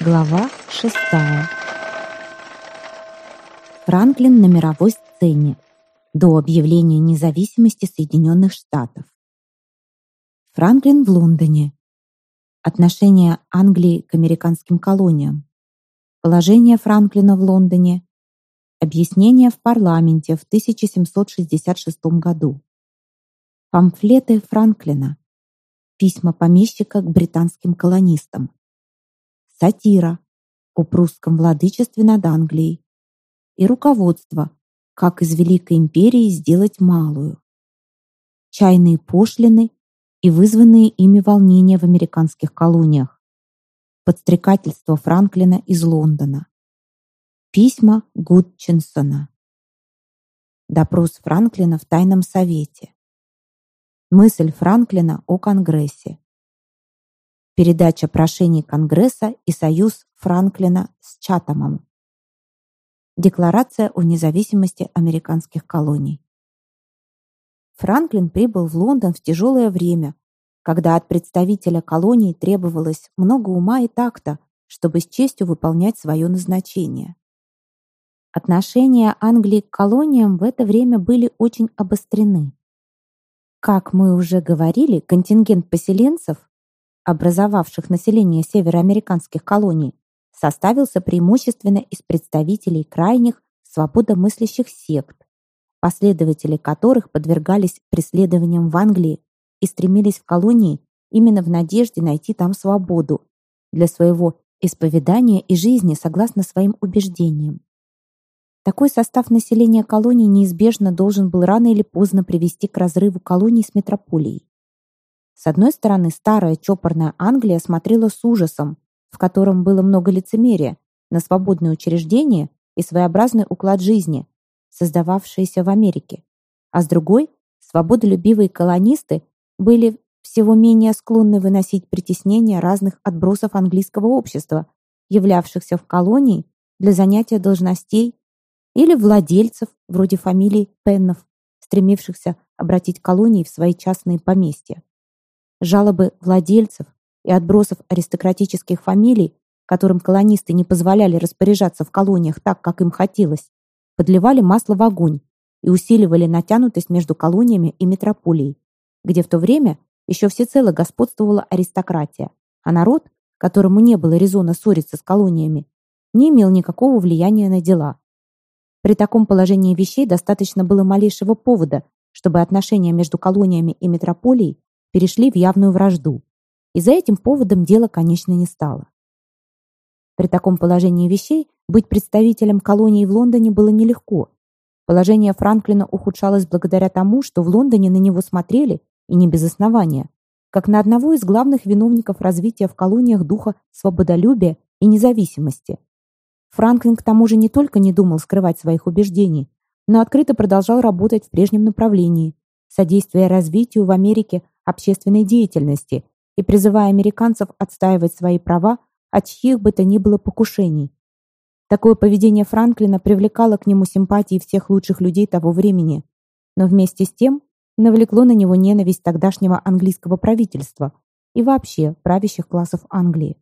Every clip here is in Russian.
Глава шестая. Франклин на мировой сцене до объявления независимости Соединенных Штатов. Франклин в Лондоне. Отношение Англии к американским колониям. Положение Франклина в Лондоне. Объяснение в парламенте в 1766 году. Памфлеты Франклина. Письма помещика к британским колонистам. Сатира о прусском владычестве над Англией. И руководство, как из Великой империи сделать малую. Чайные пошлины и вызванные ими волнения в американских колониях. Подстрекательство Франклина из Лондона. Письма Гудчинсона. Допрос Франклина в Тайном Совете. Мысль Франклина о Конгрессе. Передача прошений Конгресса и союз Франклина с Чатамом. Декларация о независимости американских колоний. Франклин прибыл в Лондон в тяжелое время, когда от представителя колонии требовалось много ума и такта, чтобы с честью выполнять свое назначение. Отношения Англии к колониям в это время были очень обострены. Как мы уже говорили, контингент поселенцев, образовавших население североамериканских колоний, составился преимущественно из представителей крайних свободомыслящих сект, последователи которых подвергались преследованиям в Англии и стремились в колонии именно в надежде найти там свободу для своего исповедания и жизни согласно своим убеждениям. Такой состав населения колонии неизбежно должен был рано или поздно привести к разрыву колоний с метрополией. С одной стороны, старая чопорная Англия смотрела с ужасом, в котором было много лицемерия, на свободные учреждения и своеобразный уклад жизни, создававшиеся в Америке. А с другой, свободолюбивые колонисты были всего менее склонны выносить притеснения разных отбросов английского общества, являвшихся в колонии для занятия должностей или владельцев, вроде фамилий Пеннов, стремившихся обратить колонии в свои частные поместья. Жалобы владельцев и отбросов аристократических фамилий, которым колонисты не позволяли распоряжаться в колониях так, как им хотелось, подливали масло в огонь и усиливали натянутость между колониями и метрополией, где в то время еще всецело господствовала аристократия, а народ, которому не было резона ссориться с колониями, не имел никакого влияния на дела. При таком положении вещей достаточно было малейшего повода, чтобы отношения между колониями и метрополией перешли в явную вражду. И за этим поводом дело, конечно, не стало. При таком положении вещей быть представителем колонии в Лондоне было нелегко. Положение Франклина ухудшалось благодаря тому, что в Лондоне на него смотрели, и не без основания, как на одного из главных виновников развития в колониях духа свободолюбия и независимости. Франклин к тому же не только не думал скрывать своих убеждений, но открыто продолжал работать в прежнем направлении, содействуя развитию в Америке общественной деятельности и призывая американцев отстаивать свои права от чьих бы то ни было покушений. Такое поведение Франклина привлекало к нему симпатии всех лучших людей того времени, но вместе с тем навлекло на него ненависть тогдашнего английского правительства и вообще правящих классов Англии.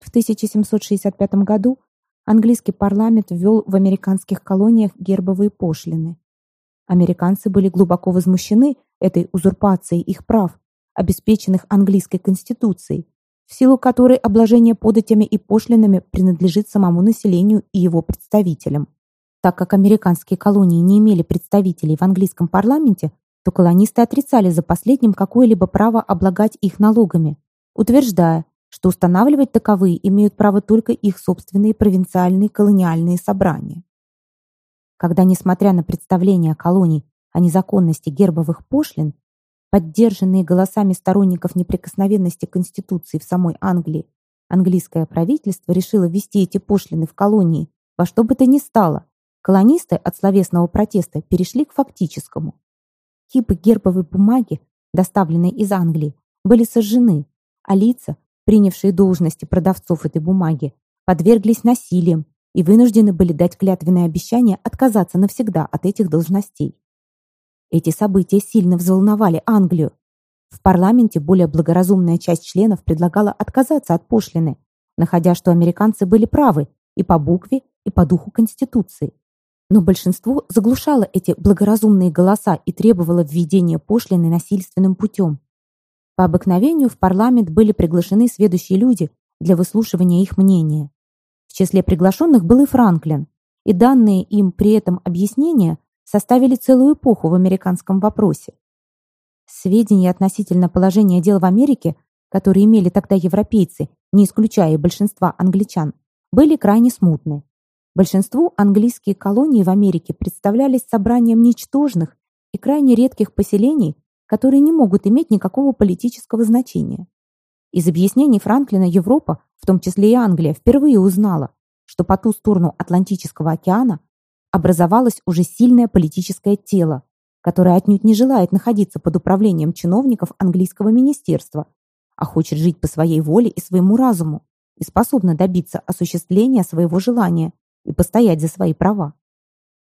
В 1765 году английский парламент ввел в американских колониях гербовые пошлины. Американцы были глубоко возмущены этой узурпацией их прав, обеспеченных английской конституцией, в силу которой обложение податями и пошлинами принадлежит самому населению и его представителям. Так как американские колонии не имели представителей в английском парламенте, то колонисты отрицали за последним какое-либо право облагать их налогами, утверждая, что устанавливать таковые имеют право только их собственные провинциальные колониальные собрания. Когда, несмотря на представления колоний о незаконности гербовых пошлин, поддержанные голосами сторонников неприкосновенности Конституции в самой Англии, английское правительство решило ввести эти пошлины в колонии во что бы то ни стало. Колонисты от словесного протеста перешли к фактическому. Кипы гербовой бумаги, доставленные из Англии, были сожжены, а лица, принявшие должности продавцов этой бумаги, подверглись насилиям и вынуждены были дать клятвенное обещание отказаться навсегда от этих должностей. Эти события сильно взволновали Англию. В парламенте более благоразумная часть членов предлагала отказаться от пошлины, находя, что американцы были правы и по букве, и по духу Конституции. Но большинство заглушало эти благоразумные голоса и требовало введения пошлины насильственным путем. По обыкновению в парламент были приглашены сведущие люди для выслушивания их мнения. В числе приглашенных был и Франклин, и данные им при этом объяснения составили целую эпоху в американском вопросе. Сведения относительно положения дел в Америке, которые имели тогда европейцы, не исключая большинства англичан, были крайне смутны. Большинству английские колонии в Америке представлялись собранием ничтожных и крайне редких поселений, которые не могут иметь никакого политического значения. Из объяснений Франклина Европа, в том числе и Англия, впервые узнала, что по ту сторону Атлантического океана образовалось уже сильное политическое тело, которое отнюдь не желает находиться под управлением чиновников английского министерства, а хочет жить по своей воле и своему разуму и способно добиться осуществления своего желания и постоять за свои права.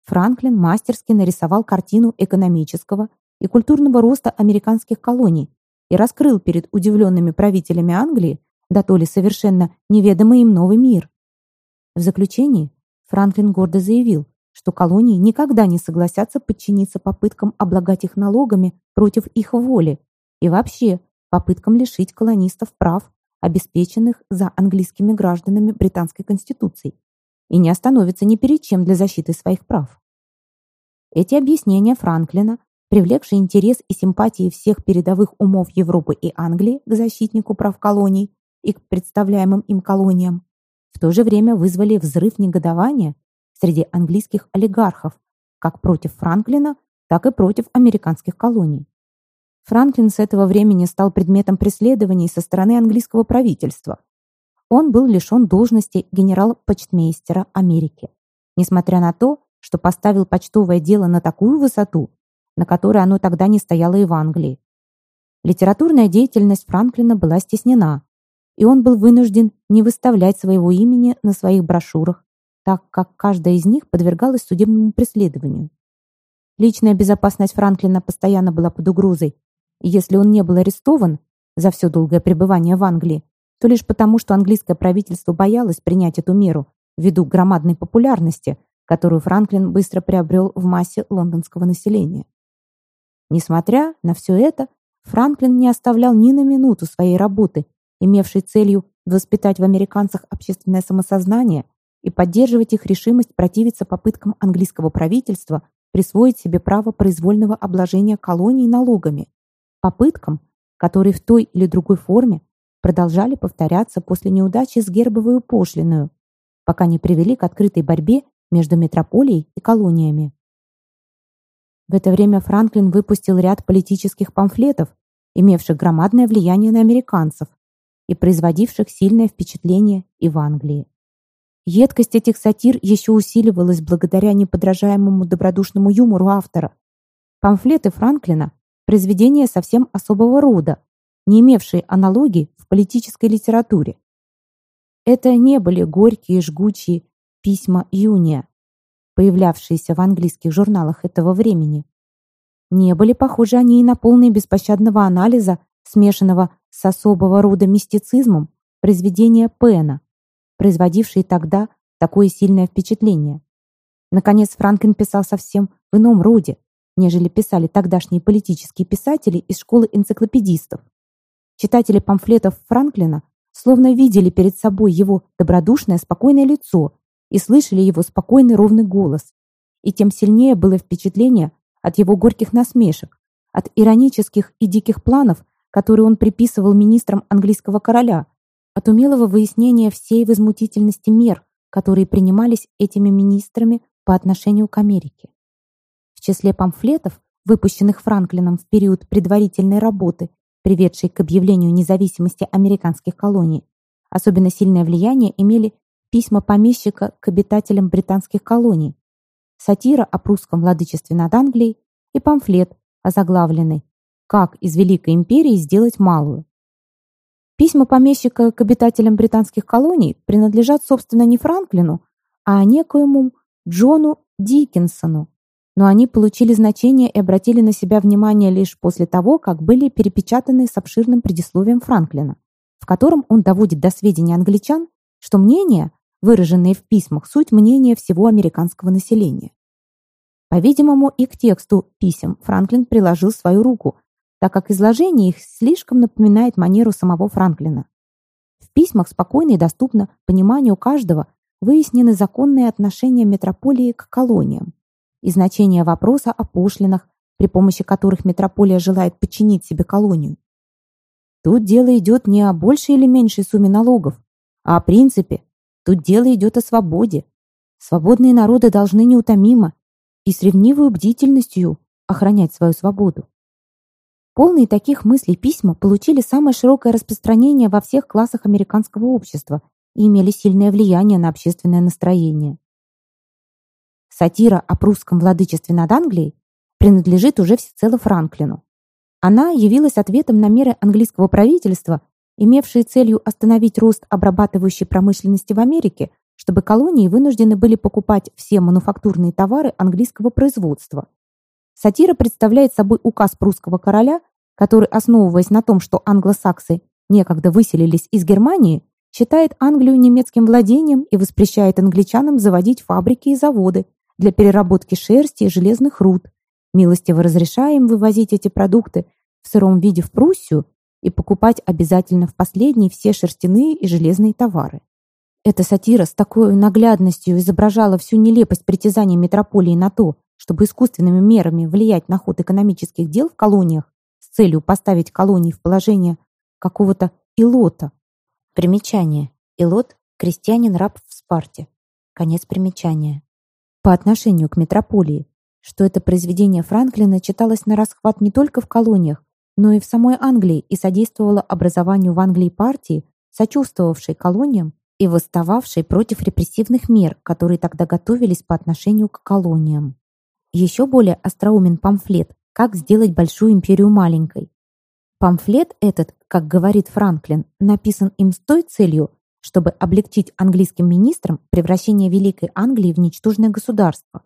Франклин мастерски нарисовал картину экономического и культурного роста американских колоний и раскрыл перед удивленными правителями Англии да то ли совершенно неведомый им новый мир. В заключении Франклин гордо заявил, что колонии никогда не согласятся подчиниться попыткам облагать их налогами против их воли и вообще попыткам лишить колонистов прав, обеспеченных за английскими гражданами британской конституцией и не остановится ни перед чем для защиты своих прав. Эти объяснения Франклина, привлекшие интерес и симпатии всех передовых умов Европы и Англии к защитнику прав колоний и к представляемым им колониям, в то же время вызвали взрыв негодования среди английских олигархов как против Франклина, так и против американских колоний. Франклин с этого времени стал предметом преследований со стороны английского правительства, он был лишен должности генерал-почтмейстера Америки, несмотря на то, что поставил почтовое дело на такую высоту, на которой оно тогда не стояло и в Англии. Литературная деятельность Франклина была стеснена, и он был вынужден не выставлять своего имени на своих брошюрах, так как каждая из них подвергалась судебному преследованию. Личная безопасность Франклина постоянно была под угрозой, и если он не был арестован за все долгое пребывание в Англии, то лишь потому, что английское правительство боялось принять эту меру ввиду громадной популярности, которую Франклин быстро приобрел в массе лондонского населения. Несмотря на все это, Франклин не оставлял ни на минуту своей работы, имевшей целью воспитать в американцах общественное самосознание и поддерживать их решимость противиться попыткам английского правительства присвоить себе право произвольного обложения колоний налогами, попыткам, которые в той или другой форме продолжали повторяться после неудачи с гербовую пошлиную, пока не привели к открытой борьбе между метрополией и колониями. В это время Франклин выпустил ряд политических памфлетов, имевших громадное влияние на американцев и производивших сильное впечатление и в Англии. Едкость этих сатир еще усиливалась благодаря неподражаемому добродушному юмору автора. Памфлеты Франклина – произведения совсем особого рода, не имевшие аналогии в политической литературе. Это не были горькие, жгучие письма Юния, появлявшиеся в английских журналах этого времени. Не были похожи они и на полные беспощадного анализа, смешанного с особого рода мистицизмом, произведения Пена, производившие тогда такое сильное впечатление. Наконец, Франклин писал совсем в ином роде, нежели писали тогдашние политические писатели из школы энциклопедистов. Читатели памфлетов Франклина словно видели перед собой его добродушное, спокойное лицо и слышали его спокойный ровный голос. И тем сильнее было впечатление от его горьких насмешек, от иронических и диких планов, которые он приписывал министрам английского короля, от умелого выяснения всей возмутительности мер, которые принимались этими министрами по отношению к Америке. В числе памфлетов, выпущенных Франклином в период предварительной работы приведшей к объявлению независимости американских колоний. Особенно сильное влияние имели письма помещика к обитателям британских колоний, сатира о прусском владычестве над Англией и памфлет, озаглавленный «Как из Великой империи сделать малую». Письма помещика к обитателям британских колоний принадлежат, собственно, не Франклину, а некоему Джону Диккенсону, но они получили значение и обратили на себя внимание лишь после того, как были перепечатаны с обширным предисловием Франклина, в котором он доводит до сведения англичан, что мнения, выраженные в письмах, суть мнения всего американского населения. По-видимому, и к тексту писем Франклин приложил свою руку, так как изложение их слишком напоминает манеру самого Франклина. В письмах спокойно и доступно пониманию каждого выяснены законные отношения метрополии к колониям и значение вопроса о пошлинах, при помощи которых метрополия желает подчинить себе колонию. Тут дело идет не о большей или меньшей сумме налогов, а о принципе. Тут дело идет о свободе. Свободные народы должны неутомимо и с ревнивой бдительностью охранять свою свободу. Полные таких мыслей письма получили самое широкое распространение во всех классах американского общества и имели сильное влияние на общественное настроение. Сатира о прусском владычестве над Англией принадлежит уже всецело Франклину. Она явилась ответом на меры английского правительства, имевшие целью остановить рост обрабатывающей промышленности в Америке, чтобы колонии вынуждены были покупать все мануфактурные товары английского производства. Сатира представляет собой указ прусского короля, который, основываясь на том, что англосаксы некогда выселились из Германии, считает Англию немецким владением и воспрещает англичанам заводить фабрики и заводы для переработки шерсти и железных руд, милостиво разрешая им вывозить эти продукты в сыром виде в Пруссию и покупать обязательно в последней все шерстяные и железные товары. Эта сатира с такой наглядностью изображала всю нелепость притязаний метрополии на то, чтобы искусственными мерами влиять на ход экономических дел в колониях с целью поставить колонии в положение какого-то илота, Примечание. Илот – крестьянин-раб в Спарте. Конец примечания. По отношению к метрополии, что это произведение Франклина читалось на расхват не только в колониях, но и в самой Англии и содействовало образованию в Англии партии, сочувствовавшей колониям и восстававшей против репрессивных мер, которые тогда готовились по отношению к колониям. Еще более остроумен памфлет «Как сделать большую империю маленькой», Памфлет этот, как говорит Франклин, написан им с той целью, чтобы облегчить английским министрам превращение Великой Англии в ничтожное государство,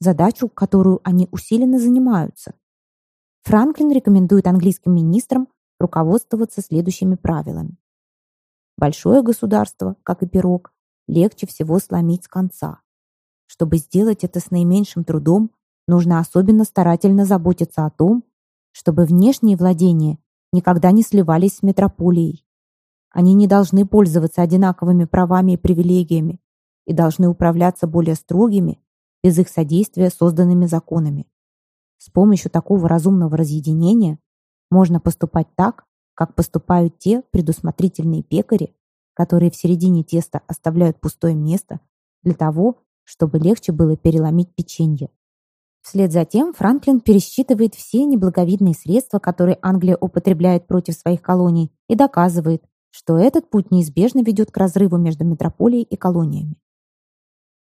задачу, которую они усиленно занимаются. Франклин рекомендует английским министрам руководствоваться следующими правилами. Большое государство, как и пирог, легче всего сломить с конца. Чтобы сделать это с наименьшим трудом, нужно особенно старательно заботиться о том, чтобы внешние владения никогда не сливались с метрополией. Они не должны пользоваться одинаковыми правами и привилегиями и должны управляться более строгими, без их содействия созданными законами. С помощью такого разумного разъединения можно поступать так, как поступают те предусмотрительные пекари, которые в середине теста оставляют пустое место для того, чтобы легче было переломить печенье. Вслед за тем Франклин пересчитывает все неблаговидные средства, которые Англия употребляет против своих колоний, и доказывает, что этот путь неизбежно ведет к разрыву между метрополией и колониями.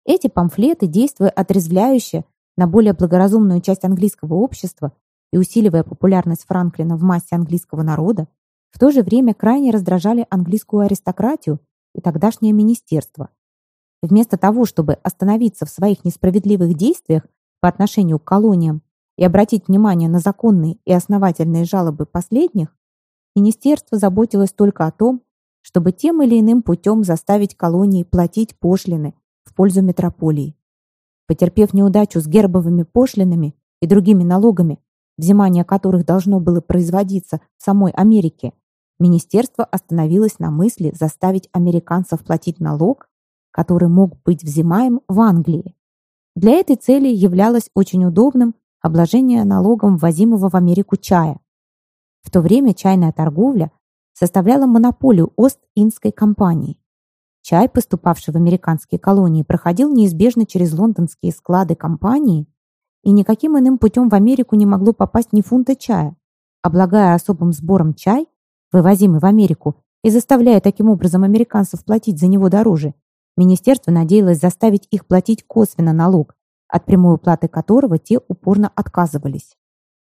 Эти памфлеты, действуя отрезвляюще на более благоразумную часть английского общества и усиливая популярность Франклина в массе английского народа, в то же время крайне раздражали английскую аристократию и тогдашнее министерство. Вместо того, чтобы остановиться в своих несправедливых действиях по отношению к колониям и обратить внимание на законные и основательные жалобы последних, министерство заботилось только о том, чтобы тем или иным путем заставить колонии платить пошлины в пользу метрополии. Потерпев неудачу с гербовыми пошлинами и другими налогами, взимание которых должно было производиться в самой Америке, министерство остановилось на мысли заставить американцев платить налог, который мог быть взимаем в Англии. Для этой цели являлось очень удобным обложение налогом ввозимого в Америку чая. В то время чайная торговля составляла монополию Ост-Индской компании. Чай, поступавший в американские колонии, проходил неизбежно через лондонские склады компании, и никаким иным путем в Америку не могло попасть ни фунта чая. Облагая особым сбором чай, вывозимый в Америку, и заставляя таким образом американцев платить за него дороже, Министерство надеялось заставить их платить косвенно налог, от прямой уплаты которого те упорно отказывались.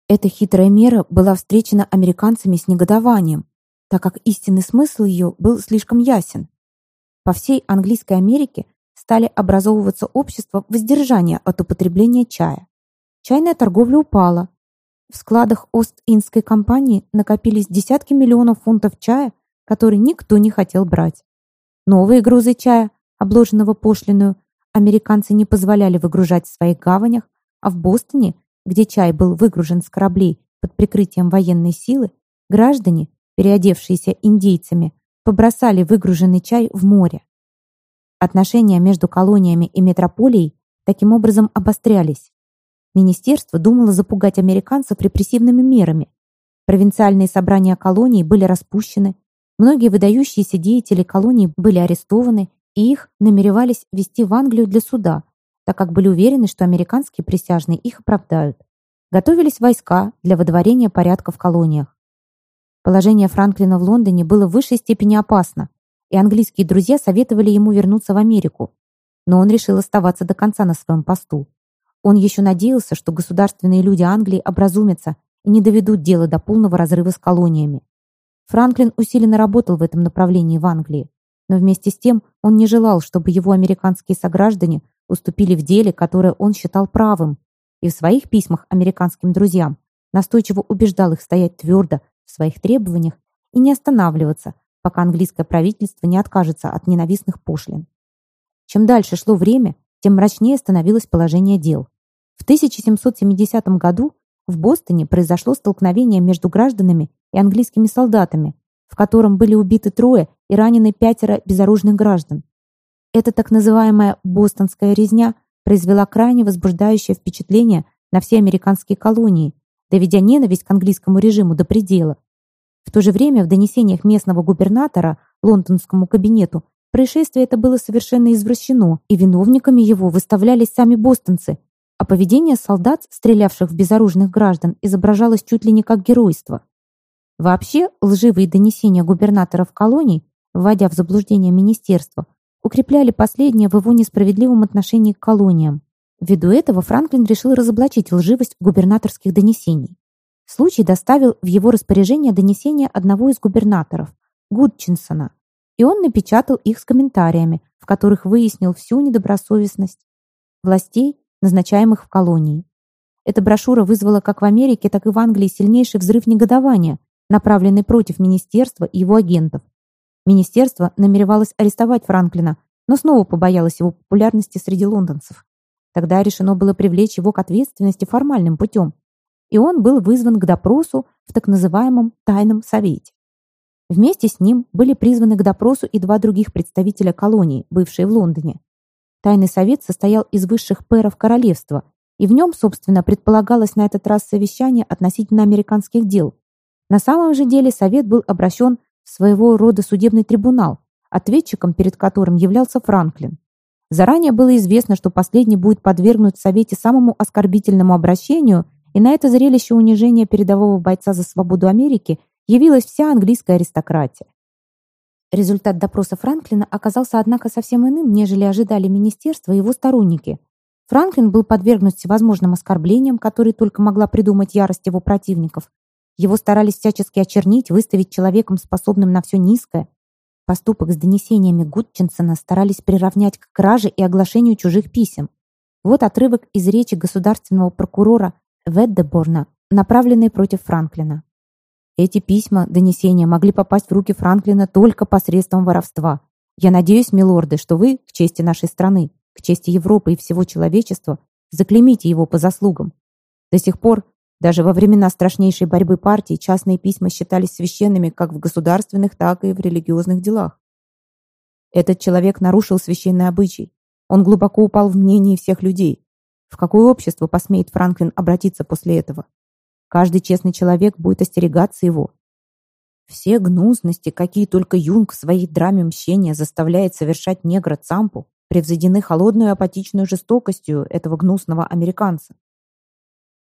Эта хитрая мера была встречена американцами с негодованием, так как истинный смысл ее был слишком ясен. По всей английской Америке стали образовываться общества воздержания от употребления чая. Чайная торговля упала. В складах Ост-Индской компании накопились десятки миллионов фунтов чая, который никто не хотел брать. Новые грузы чая, обложенного пошлиную, американцы не позволяли выгружать в своих гаванях, а в Бостоне, где чай был выгружен с кораблей под прикрытием военной силы, граждане, переодевшиеся индейцами, побросали выгруженный чай в море. Отношения между колониями и метрополией таким образом обострялись. Министерство думало запугать американцев репрессивными мерами. Провинциальные собрания колоний были распущены, многие выдающиеся деятели колоний были арестованы, и их намеревались вести в Англию для суда, так как были уверены, что американские присяжные их оправдают. Готовились войска для водворения порядка в колониях. Положение Франклина в Лондоне было в высшей степени опасно, и английские друзья советовали ему вернуться в Америку. Но он решил оставаться до конца на своем посту. Он еще надеялся, что государственные люди Англии образумятся и не доведут дело до полного разрыва с колониями. Франклин усиленно работал в этом направлении в Англии, но вместе с тем он не желал, чтобы его американские сограждане уступили в деле, которое он считал правым, и в своих письмах американским друзьям настойчиво убеждал их стоять твердо в своих требованиях и не останавливаться, пока английское правительство не откажется от ненавистных пошлин. Чем дальше шло время, тем мрачнее становилось положение дел. В 1770 году в Бостоне произошло столкновение между гражданами и английскими солдатами, в котором были убиты трое и ранены пятеро безоружных граждан. Эта так называемая «бостонская резня» произвела крайне возбуждающее впечатление на все американские колонии, доведя ненависть к английскому режиму до предела. В то же время в донесениях местного губернатора лондонскому кабинету происшествие это было совершенно извращено, и виновниками его выставлялись сами бостонцы, а поведение солдат, стрелявших в безоружных граждан, изображалось чуть ли не как геройство. Вообще, лживые донесения губернаторов колоний, вводя в заблуждение министерство, укрепляли последнее в его несправедливом отношении к колониям. Ввиду этого Франклин решил разоблачить лживость губернаторских донесений. Случай доставил в его распоряжение донесения одного из губернаторов, Гудчинсона, и он напечатал их с комментариями, в которых выяснил всю недобросовестность властей, назначаемых в колонии. Эта брошюра вызвала как в Америке, так и в Англии сильнейший взрыв негодования, направленный против министерства и его агентов. Министерство намеревалось арестовать Франклина, но снова побоялось его популярности среди лондонцев. Тогда решено было привлечь его к ответственности формальным путем, и он был вызван к допросу в так называемом «тайном совете». Вместе с ним были призваны к допросу и два других представителя колонии, бывшие в Лондоне. Тайный совет состоял из высших пэров королевства, и в нем, собственно, предполагалось на этот раз совещание относительно американских дел. На самом же деле совет был обращен в своего рода судебный трибунал, ответчиком перед которым являлся Франклин. Заранее было известно, что последний будет подвергнут в Совете самому оскорбительному обращению, и на это зрелище унижения передового бойца за свободу Америки явилась вся английская аристократия. Результат допроса Франклина оказался, однако, совсем иным, нежели ожидали министерство и его сторонники. Франклин был подвергнут всевозможным оскорблениям, которые только могла придумать ярость его противников. Его старались всячески очернить, выставить человеком, способным на все низкое. Поступок с донесениями Гудчинсона старались приравнять к краже и оглашению чужих писем. Вот отрывок из речи государственного прокурора Веддеборна, направленный против Франклина. Эти письма, донесения могли попасть в руки Франклина только посредством воровства. Я надеюсь, милорды, что вы, к чести нашей страны, к чести Европы и всего человечества, заклеймите его по заслугам. До сих пор, даже во времена страшнейшей борьбы партий, частные письма считались священными как в государственных, так и в религиозных делах. Этот человек нарушил священный обычай. Он глубоко упал в мнении всех людей. В какое общество посмеет Франклин обратиться после этого? Каждый честный человек будет остерегаться его. Все гнусности, какие только Юнг в своей драме мщения заставляет совершать негра Цампу, превзойдены холодной и апатичной жестокостью этого гнусного американца.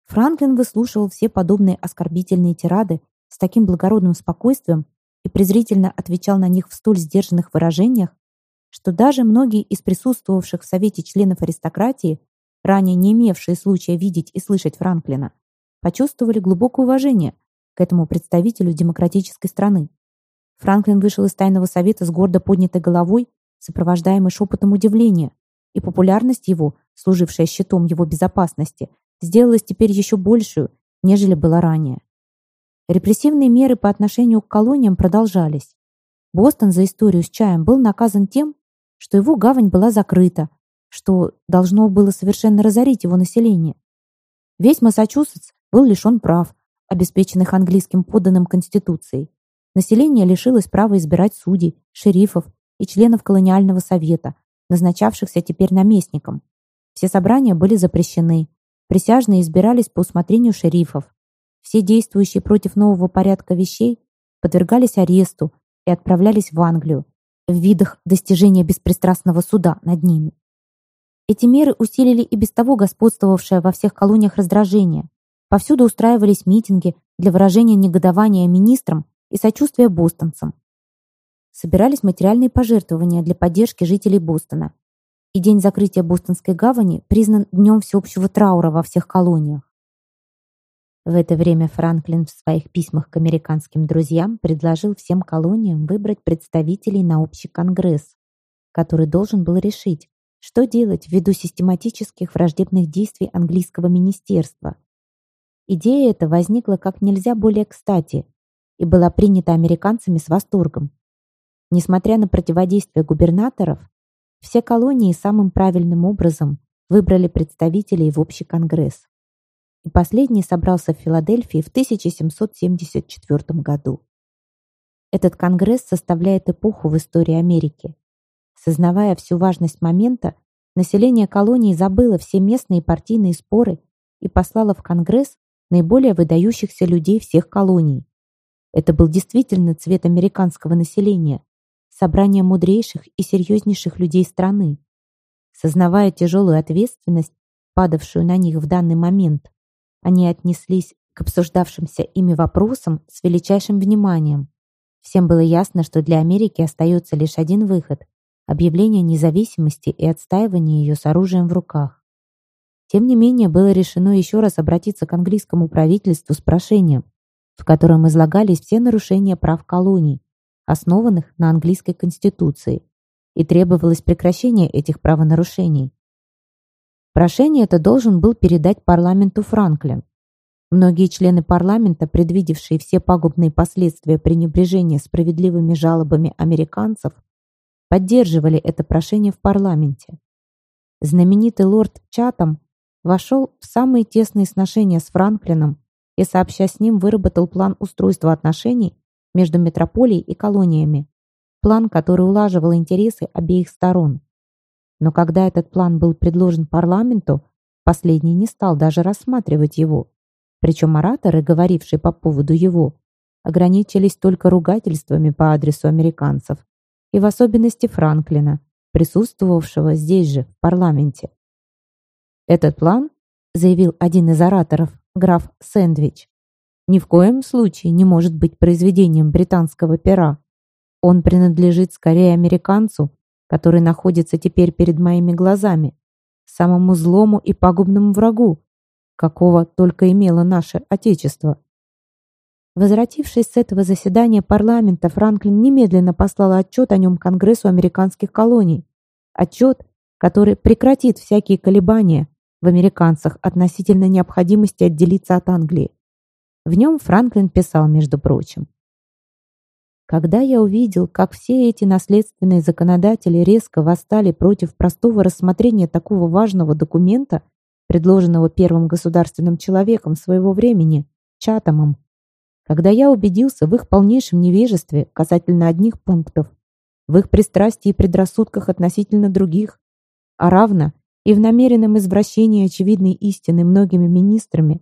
Франклин выслушивал все подобные оскорбительные тирады с таким благородным спокойствием и презрительно отвечал на них в столь сдержанных выражениях, что даже многие из присутствовавших в Совете членов аристократии, ранее не имевшие случая видеть и слышать Франклина, почувствовали глубокое уважение к этому представителю демократической страны. Франклин вышел из тайного совета с гордо поднятой головой, сопровождаемой шепотом удивления, и популярность его, служившая щитом его безопасности, сделалась теперь еще большую, нежели была ранее. Репрессивные меры по отношению к колониям продолжались. Бостон за историю с чаем был наказан тем, что его гавань была закрыта, что должно было совершенно разорить его население. Весь Массачусетс был лишен прав, обеспеченных английским подданным Конституцией. Население лишилось права избирать судей, шерифов и членов колониального совета, назначавшихся теперь наместником. Все собрания были запрещены. Присяжные избирались по усмотрению шерифов. Все действующие против нового порядка вещей подвергались аресту и отправлялись в Англию в видах достижения беспристрастного суда над ними. Эти меры усилили и без того господствовавшее во всех колониях раздражение. Повсюду устраивались митинги для выражения негодования министрам и сочувствия бостонцам. Собирались материальные пожертвования для поддержки жителей Бостона. И день закрытия Бостонской гавани признан днем всеобщего траура во всех колониях. В это время Франклин в своих письмах к американским друзьям предложил всем колониям выбрать представителей на общий конгресс, который должен был решить, что делать ввиду систематических враждебных действий английского министерства. Идея эта возникла как нельзя более кстати и была принята американцами с восторгом. Несмотря на противодействие губернаторов, все колонии самым правильным образом выбрали представителей в общий конгресс и последний собрался в Филадельфии в 1774 году. Этот конгресс составляет эпоху в истории Америки. Сознавая всю важность момента, население колонии забыло все местные партийные споры и послало в конгресс наиболее выдающихся людей всех колоний. Это был действительно цвет американского населения, собрание мудрейших и серьезнейших людей страны. Сознавая тяжелую ответственность, падавшую на них в данный момент, они отнеслись к обсуждавшимся ими вопросам с величайшим вниманием. Всем было ясно, что для Америки остается лишь один выход – объявление независимости и отстаивание ее с оружием в руках. Тем не менее, было решено еще раз обратиться к английскому правительству с прошением, в котором излагались все нарушения прав колоний, основанных на английской конституции, и требовалось прекращение этих правонарушений. Прошение это должен был передать парламенту Франклин. Многие члены парламента, предвидевшие все пагубные последствия пренебрежения справедливыми жалобами американцев, поддерживали это прошение в парламенте. Знаменитый лорд Чатам вошел в самые тесные сношения с Франклином и, сообща с ним, выработал план устройства отношений между метрополией и колониями, план, который улаживал интересы обеих сторон. Но когда этот план был предложен парламенту, последний не стал даже рассматривать его. Причем ораторы, говорившие по поводу его, ограничились только ругательствами по адресу американцев, и в особенности Франклина, присутствовавшего здесь же, в парламенте. «Этот план», — заявил один из ораторов, граф Сэндвич, «ни в коем случае не может быть произведением британского пера. Он принадлежит скорее американцу, который находится теперь перед моими глазами, самому злому и пагубному врагу, какого только имело наше Отечество. Возвратившись с этого заседания парламента, Франклин немедленно послал отчет о нем Конгрессу американских колоний. Отчет, который прекратит всякие колебания в американцах относительно необходимости отделиться от Англии. В нем Франклин писал, между прочим, когда я увидел, как все эти наследственные законодатели резко восстали против простого рассмотрения такого важного документа, предложенного первым государственным человеком своего времени, Чатамом, когда я убедился в их полнейшем невежестве касательно одних пунктов, в их пристрастии и предрассудках относительно других, а равно и в намеренном извращении очевидной истины многими министрами,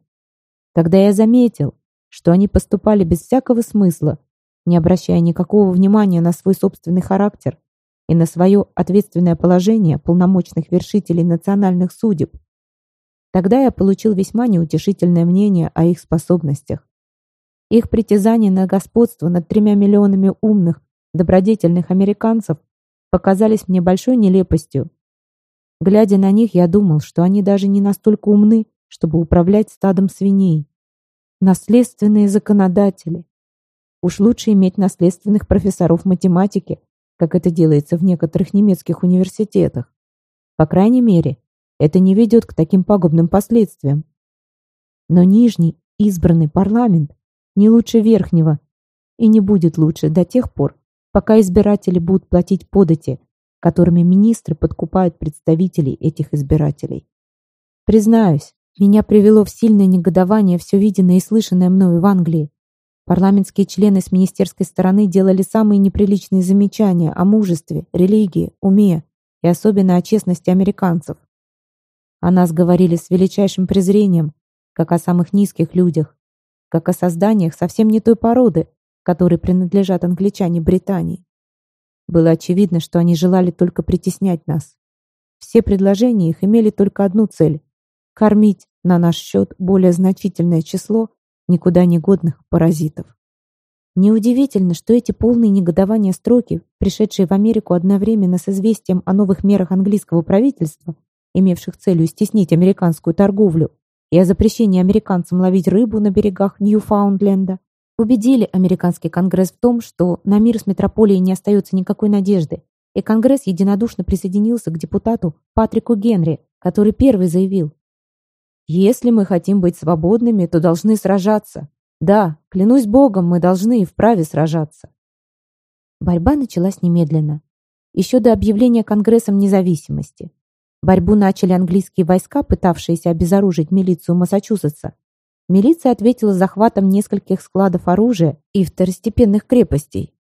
когда я заметил, что они поступали без всякого смысла, не обращая никакого внимания на свой собственный характер и на свое ответственное положение полномочных вершителей национальных судеб. Тогда я получил весьма неутешительное мнение о их способностях. Их притязания на господство над тремя миллионами умных, добродетельных американцев показались мне большой нелепостью. Глядя на них, я думал, что они даже не настолько умны, чтобы управлять стадом свиней. Наследственные законодатели, Уж лучше иметь наследственных профессоров математики, как это делается в некоторых немецких университетах. По крайней мере, это не ведет к таким пагубным последствиям. Но нижний, избранный парламент не лучше верхнего и не будет лучше до тех пор, пока избиратели будут платить подати, которыми министры подкупают представителей этих избирателей. Признаюсь, меня привело в сильное негодование все виденное и слышанное мною в Англии. Парламентские члены с министерской стороны делали самые неприличные замечания о мужестве, религии, уме и особенно о честности американцев. О нас говорили с величайшим презрением, как о самых низких людях, как о созданиях совсем не той породы, которой принадлежат англичане Британии. Было очевидно, что они желали только притеснять нас. Все предложения их имели только одну цель – кормить на наш счет более значительное число никуда не годных паразитов. Неудивительно, что эти полные негодования строки, пришедшие в Америку одновременно с известием о новых мерах английского правительства, имевших целью стеснить американскую торговлю, и о запрещении американцам ловить рыбу на берегах Ньюфаундленда, убедили американский конгресс в том, что на мир с метрополией не остается никакой надежды, и конгресс единодушно присоединился к депутату Патрику Генри, который первый заявил, «Если мы хотим быть свободными, то должны сражаться. Да, клянусь Богом, мы должны и вправе сражаться». Борьба началась немедленно, еще до объявления Конгрессом независимости. Борьбу начали английские войска, пытавшиеся обезоружить милицию Массачусетса. Милиция ответила захватом нескольких складов оружия и второстепенных крепостей.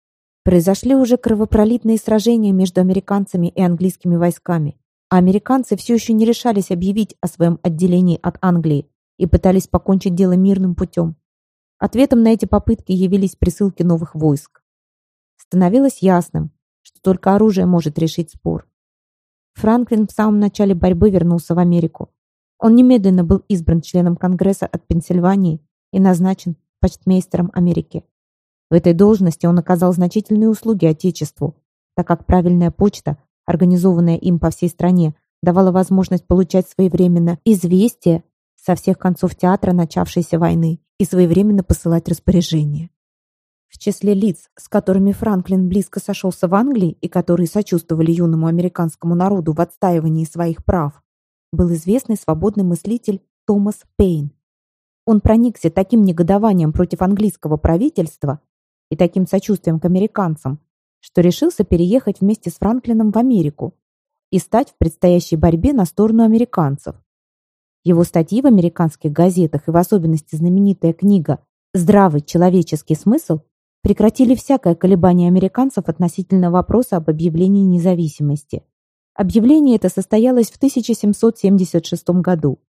Произошли уже кровопролитные сражения между американцами и английскими войсками. А американцы все еще не решались объявить о своем отделении от Англии и пытались покончить дело мирным путем. Ответом на эти попытки явились присылки новых войск. Становилось ясным, что только оружие может решить спор. Франклин в самом начале борьбы вернулся в Америку. Он немедленно был избран членом Конгресса от Пенсильвании и назначен почтмейстером Америки. В этой должности он оказал значительные услуги Отечеству, так как правильная почта, организованная им по всей стране, давала возможность получать своевременно известия со всех концов театра начавшейся войны и своевременно посылать распоряжения. В числе лиц, с которыми Франклин близко сошелся в Англии и которые сочувствовали юному американскому народу в отстаивании своих прав, был известный свободный мыслитель Томас Пейн. Он проникся таким негодованием против английского правительства и таким сочувствием к американцам, что решился переехать вместе с Франклином в Америку и стать в предстоящей борьбе на сторону американцев. Его статьи в американских газетах и в особенности знаменитая книга «Здравый человеческий смысл» прекратили всякое колебание американцев относительно вопроса об объявлении независимости. Объявление это состоялось в 1776 году.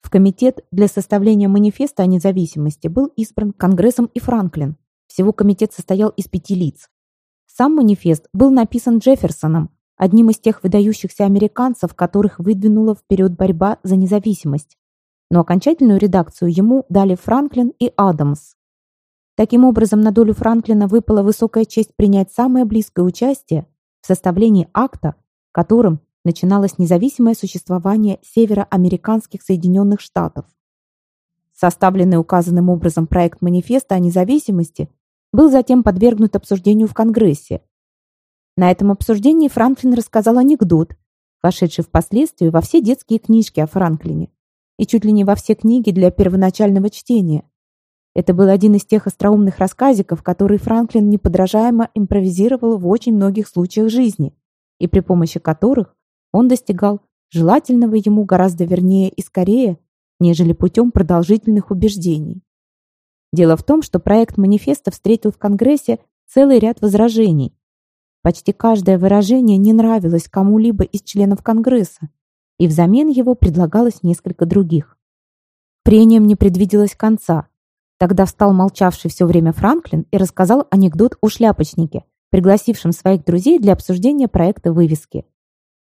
В комитет для составления манифеста о независимости был избран Конгрессом и Франклин. Всего комитет состоял из пяти лиц. Сам манифест был написан Джефферсоном, одним из тех выдающихся американцев, которых выдвинула вперед борьба за независимость. Но окончательную редакцию ему дали Франклин и Адамс. Таким образом, на долю Франклина выпала высокая честь принять самое близкое участие в составлении акта, которым начиналось независимое существование североамериканских Соединенных Штатов. Составленный указанным образом проект манифеста о независимости был затем подвергнут обсуждению в Конгрессе. На этом обсуждении Франклин рассказал анекдот, вошедший впоследствии во все детские книжки о Франклине и чуть ли не во все книги для первоначального чтения. Это был один из тех остроумных рассказиков, которые Франклин неподражаемо импровизировал в очень многих случаях жизни, и при помощи которых он достигал желательного ему гораздо вернее и скорее, нежели путем продолжительных убеждений. Дело в том, что проект манифеста встретил в Конгрессе целый ряд возражений. Почти каждое выражение не нравилось кому-либо из членов Конгресса, и взамен его предлагалось несколько других. Прением не предвиделось конца – Тогда встал молчавший все время Франклин и рассказал анекдот о шляпочнике, пригласившем своих друзей для обсуждения проекта вывески.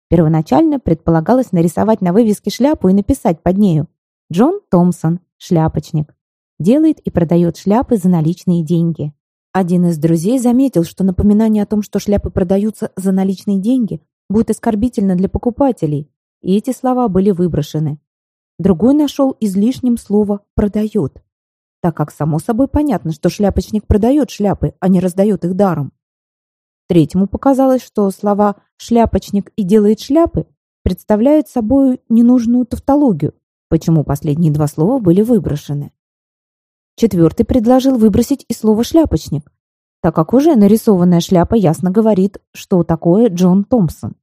Первоначально предполагалось нарисовать на вывеске шляпу и написать под нею «Джон Томпсон, шляпочник. Делает и продает шляпы за наличные деньги». Один из друзей заметил, что напоминание о том, что шляпы продаются за наличные деньги, будет оскорбительно для покупателей, и эти слова были выброшены. Другой нашел излишним слово «продает» так как само собой понятно, что шляпочник продает шляпы, а не раздает их даром. Третьему показалось, что слова «шляпочник» и «делает шляпы» представляют собой ненужную тавтологию, почему последние два слова были выброшены. Четвертый предложил выбросить и слово «шляпочник». так как уже нарисованная шляпа ясно говорит, что такое Джон Томпсон.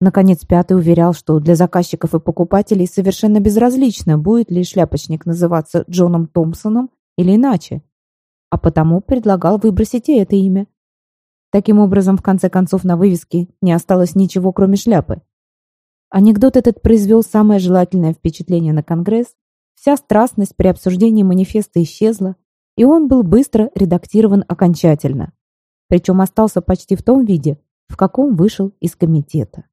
Наконец, пятый уверял, что для заказчиков и покупателей совершенно безразлично, будет ли шляпочник называться Джоном Томпсоном или иначе, а потому предлагал выбросить и это имя. Таким образом, в конце концов, на вывеске не осталось ничего, кроме шляпы. Анекдот этот произвел самое желательное впечатление на Конгресс, вся страстность при обсуждении манифеста исчезла, и он был быстро редактирован окончательно. Причем остался почти в том виде, в каком вышел из комитета.